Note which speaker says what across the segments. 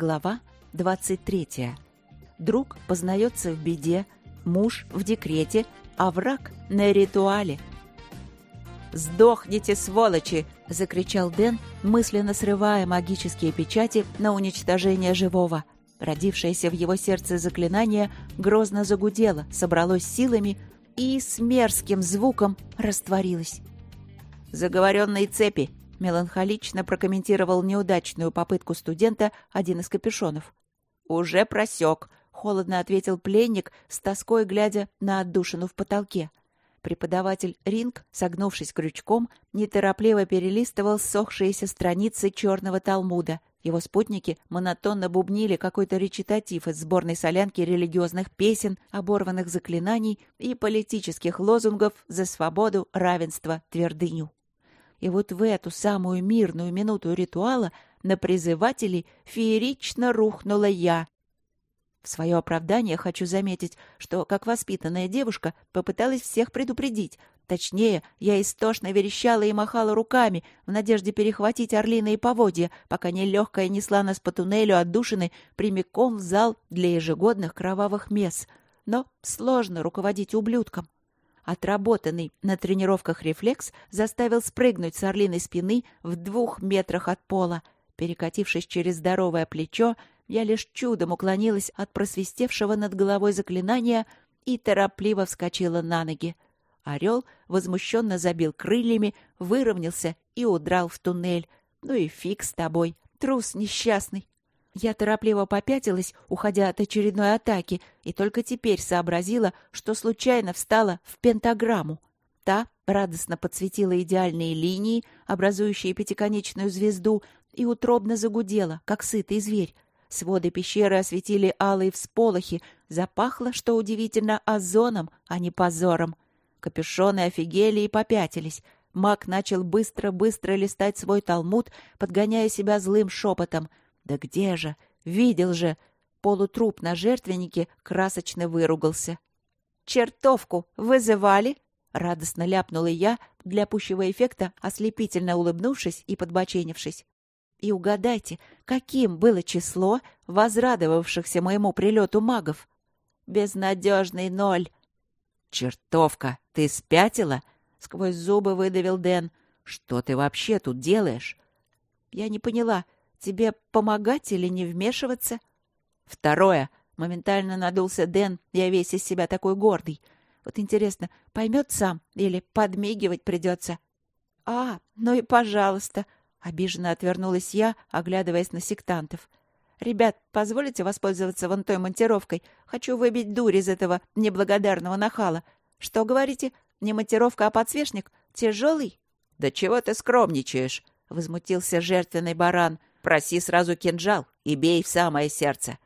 Speaker 1: Глава 23. Друг познается в беде, муж в декрете, а враг на ритуале. «Сдохните, сволочи!» — закричал Дэн, мысленно срывая магические печати на уничтожение живого. Родившееся в его сердце заклинание грозно загудело, собралось силами и с мерзким звуком растворилось. «Заговоренные цепи!» Меланхолично прокомментировал неудачную попытку студента один из капюшонов. «Уже просек», — холодно ответил пленник, с тоской глядя на отдушину в потолке. Преподаватель Ринг, согнувшись крючком, неторопливо перелистывал ссохшиеся страницы черного Талмуда. Его спутники монотонно бубнили какой-то речитатив из сборной солянки религиозных песен, оборванных заклинаний и политических лозунгов за свободу, равенство, твердыню. И вот в эту самую мирную минуту ритуала на призывателей феерично рухнула я. В свое оправдание хочу заметить, что, как воспитанная девушка, попыталась всех предупредить. Точнее, я истошно верещала и махала руками в надежде перехватить орлиные поводья, пока нелегкая несла нас по туннелю отдушины прямиком в зал для ежегодных кровавых мес. Но сложно руководить ублюдком. Отработанный на тренировках рефлекс заставил спрыгнуть с орлиной спины в двух метрах от пола. Перекатившись через здоровое плечо, я лишь чудом уклонилась от просвистевшего над головой заклинания и торопливо вскочила на ноги. Орел возмущенно забил крыльями, выровнялся и удрал в туннель. Ну и фиг с тобой, трус несчастный. Я торопливо попятилась, уходя от очередной атаки, и только теперь сообразила, что случайно встала в пентаграмму. Та радостно подсветила идеальные линии, образующие пятиконечную звезду, и утробно загудела, как сытый зверь. Своды пещеры осветили алые всполохи, запахло, что удивительно, озоном, а не позором. Капюшоны офигели и попятились. Маг начал быстро-быстро листать свой талмуд, подгоняя себя злым шепотом — да где же? Видел же! Полутруп на жертвеннике красочно выругался. «Чертовку вызывали?» — радостно ляпнула я, для пущего эффекта ослепительно улыбнувшись и подбоченившись. И угадайте, каким было число возрадовавшихся моему прилету магов? Безнадежный ноль. «Чертовка, ты спятила?» — сквозь зубы выдавил Дэн. «Что ты вообще тут делаешь?» Я не поняла, Тебе помогать или не вмешиваться? Второе. Моментально надулся Дэн, я весь из себя такой гордый. Вот интересно, поймет сам или подмигивать придется? А, ну и пожалуйста. Обиженно отвернулась я, оглядываясь на сектантов. «Ребят, позволите воспользоваться вон той монтировкой? Хочу выбить дурь из этого неблагодарного нахала. Что говорите? Не монтировка, а подсвечник? Тяжелый?» «Да чего ты скромничаешь?» — возмутился жертвенный баран. Проси сразу кинжал и бей в самое сердце.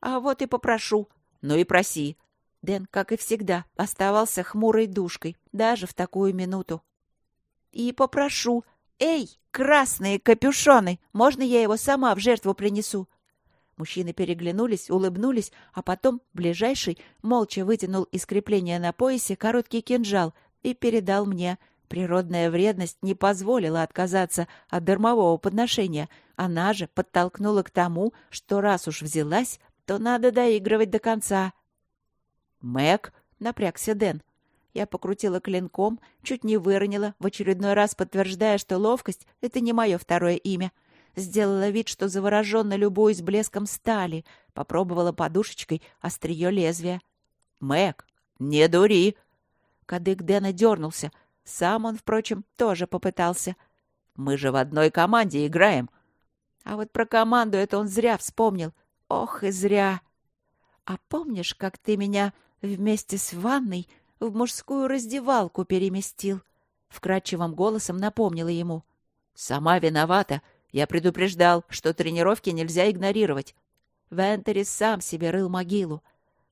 Speaker 1: А вот и попрошу. Ну и проси. Дэн, как и всегда, оставался хмурой душкой, даже в такую минуту. И попрошу. Эй, красные капюшоны, можно я его сама в жертву принесу? Мужчины переглянулись, улыбнулись, а потом ближайший молча вытянул из крепления на поясе короткий кинжал и передал мне — Природная вредность не позволила отказаться от дармового подношения. Она же подтолкнула к тому, что раз уж взялась, то надо доигрывать до конца. «Мэг!» — напрягся Дэн. Я покрутила клинком, чуть не выронила, в очередной раз подтверждая, что ловкость — это не мое второе имя. Сделала вид, что завороженно любуюсь блеском стали, попробовала подушечкой острие лезвия. «Мэг, не дури!» Кадык Дэна дернулся, сам он, впрочем, тоже попытался. Мы же в одной команде играем. А вот про команду это он зря вспомнил. Ох и зря. А помнишь, как ты меня вместе с ванной в мужскую раздевалку переместил? Вкрадчивым голосом напомнила ему. Сама виновата. Я предупреждал, что тренировки нельзя игнорировать. Вентерис сам себе рыл могилу.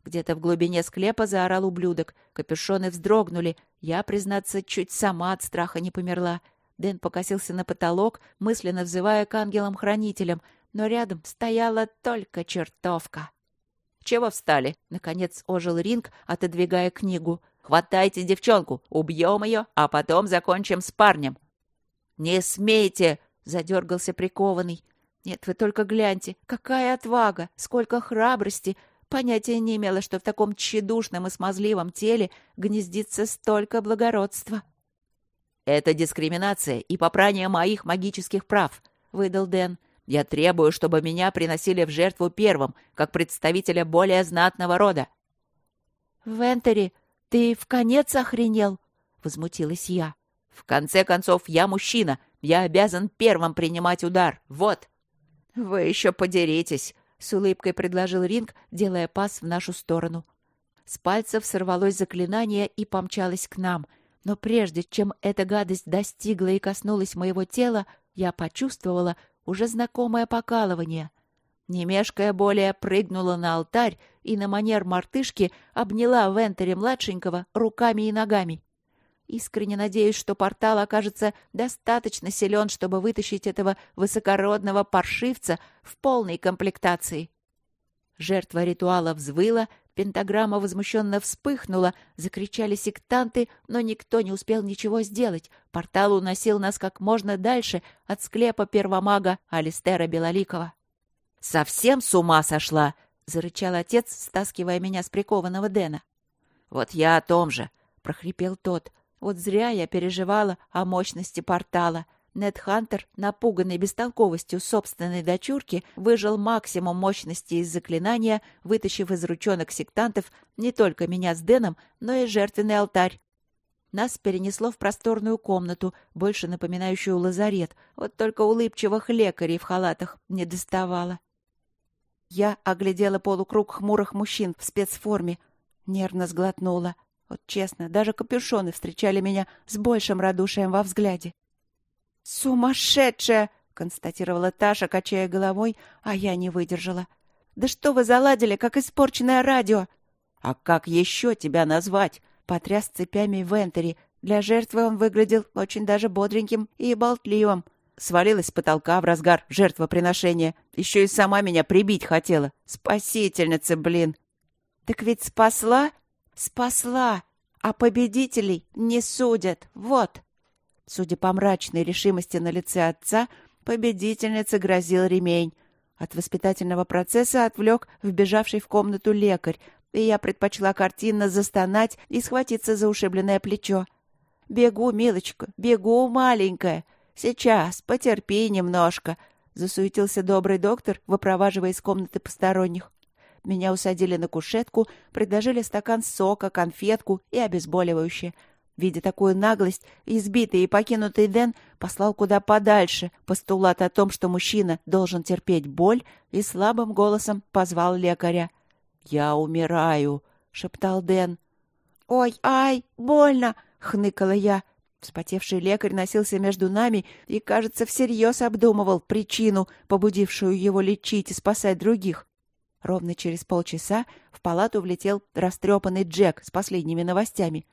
Speaker 1: Где-то в глубине склепа заорал ублюдок. Капюшоны вздрогнули. Я, признаться, чуть сама от страха не померла. Дэн покосился на потолок, мысленно взывая к ангелам-хранителям, но рядом стояла только чертовка. «Чего встали?» — наконец ожил Ринг, отодвигая книгу. «Хватайте девчонку, убьем ее, а потом закончим с парнем». «Не смейте!» — задергался прикованный. Нет, вы только гляньте, какая отвага, сколько храбрости. Понятия не имела, что в таком тщедушном и смазливом теле гнездится столько благородства.
Speaker 2: «Это дискриминация и попрание моих магических прав», — выдал Дэн. «Я требую, чтобы меня приносили в жертву первым, как представителя более знатного рода».
Speaker 1: «Вентери, ты в конец охренел?» — возмутилась я.
Speaker 2: «В конце концов, я мужчина. Я обязан первым принимать удар. Вот».
Speaker 1: «Вы еще подеритесь», — с улыбкой предложил Ринг, делая пас в нашу сторону. С пальцев сорвалось заклинание и помчалось к нам. Но прежде чем эта гадость достигла и коснулась моего тела, я почувствовала уже знакомое покалывание. Не мешкая более, прыгнула на алтарь и на манер мартышки обняла Вентери-младшенького руками и ногами. Искренне надеюсь, что портал окажется достаточно силен, чтобы вытащить этого высокородного паршивца в полной комплектации. Жертва ритуала взвыла, пентаграмма возмущенно вспыхнула, закричали сектанты, но никто не успел ничего сделать. Портал уносил нас как можно дальше от склепа первомага Алистера Белоликова.
Speaker 2: «Совсем с ума сошла!»
Speaker 1: — зарычал отец, стаскивая меня с прикованного Дэна.
Speaker 2: «Вот я о том же!»
Speaker 1: — прохрипел тот. Вот зря я переживала о мощности портала. Нед Хантер, напуганный бестолковостью собственной дочурки, выжил максимум мощности из заклинания, вытащив из ручонок сектантов не только меня с Дэном, но и жертвенный алтарь. Нас перенесло в просторную комнату, больше напоминающую лазарет. Вот только улыбчивых лекарей в халатах не доставало. Я оглядела полукруг хмурых мужчин в спецформе, нервно сглотнула — вот честно, даже капюшоны встречали меня с большим радушием во взгляде. «Сумасшедшая!» — констатировала Таша, качая головой, а я не выдержала. «Да что вы заладили, как испорченное радио!»
Speaker 2: «А как еще тебя назвать?»
Speaker 1: — потряс цепями Вентери. Для жертвы он выглядел очень даже бодреньким и болтливым.
Speaker 2: Свалилась с потолка в разгар жертвоприношения. Еще и сама меня прибить хотела. Спасительница, блин.
Speaker 1: «Так ведь спасла?» Спасла, а победителей не судят. Вот. Судя по мрачной решимости на лице отца, победительнице грозил ремень. От воспитательного процесса отвлек вбежавший в комнату лекарь, и я предпочла картинно застонать и схватиться за ушибленное плечо. «Бегу, милочка, бегу, маленькая. Сейчас, потерпи немножко», — засуетился добрый доктор, выпроваживая из комнаты посторонних. Меня усадили на кушетку, предложили стакан сока, конфетку и обезболивающее. Видя такую наглость, избитый и покинутый Дэн послал куда подальше постулат о том, что мужчина должен терпеть боль, и слабым голосом позвал лекаря. «Я умираю», — шептал Дэн. «Ой, ай, больно!» — хныкала я. Вспотевший лекарь носился между нами и, кажется, всерьез обдумывал причину, побудившую его лечить и спасать других. Ровно через полчаса в палату влетел растрепанный Джек с последними новостями.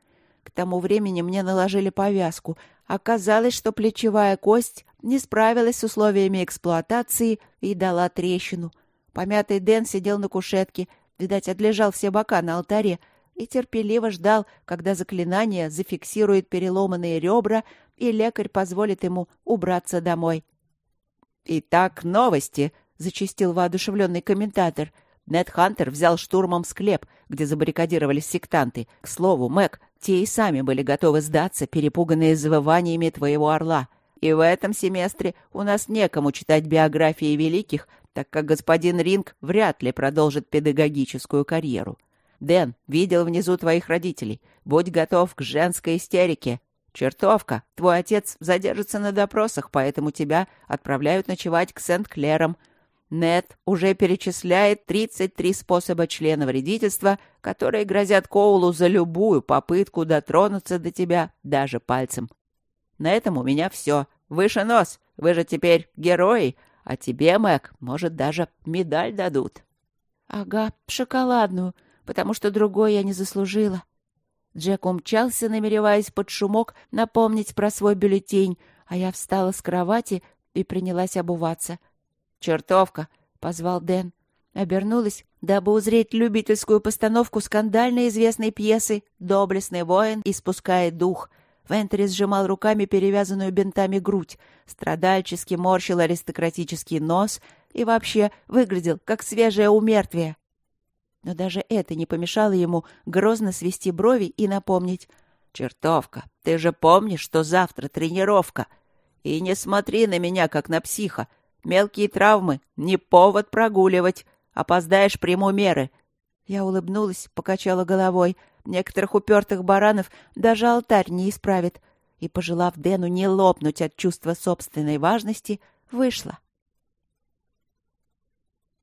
Speaker 1: К тому времени мне наложили повязку. Оказалось, что плечевая кость не справилась с условиями эксплуатации и дала трещину. Помятый Дэн сидел на кушетке, видать, отлежал все бока на алтаре, и терпеливо ждал, когда заклинание зафиксирует переломанные ребра, и лекарь позволит ему убраться домой.
Speaker 2: «Итак, новости!» — зачистил воодушевленный комментатор. Нед Хантер взял штурмом склеп, где забаррикадировались сектанты. К слову, Мэг, те и сами были готовы сдаться, перепуганные завываниями твоего орла. И в этом семестре у нас некому читать биографии великих, так как господин Ринг вряд ли продолжит педагогическую карьеру. Дэн, видел внизу твоих родителей. Будь готов к женской истерике. Чертовка, твой отец задержится на допросах, поэтому тебя отправляют ночевать к Сент-Клерам. Нет уже перечисляет 33 способа члена вредительства, которые грозят Коулу за любую попытку дотронуться до тебя даже пальцем. На этом у меня все. Выше нос. Вы же теперь герои. А тебе, Мэг, может, даже медаль дадут.
Speaker 1: Ага, шоколадную, потому что другой я не заслужила. Джек умчался, намереваясь под шумок напомнить про свой бюллетень, а я встала с кровати и принялась обуваться — «Чертовка!» — позвал Дэн. Обернулась, дабы узреть любительскую постановку скандально известной пьесы «Доблестный воин испускает дух». Вентри сжимал руками перевязанную бинтами грудь, страдальчески морщил аристократический нос и вообще выглядел как свежее умертвие. Но даже это не помешало ему грозно свести брови и напомнить. «Чертовка, ты же помнишь, что завтра тренировка? И не смотри на меня, как на психа. Мелкие травмы — не повод прогуливать. Опоздаешь, приму меры». Я улыбнулась, покачала головой. Некоторых упертых баранов даже алтарь не исправит. И, пожелав Дэну не лопнуть от чувства собственной важности, вышла.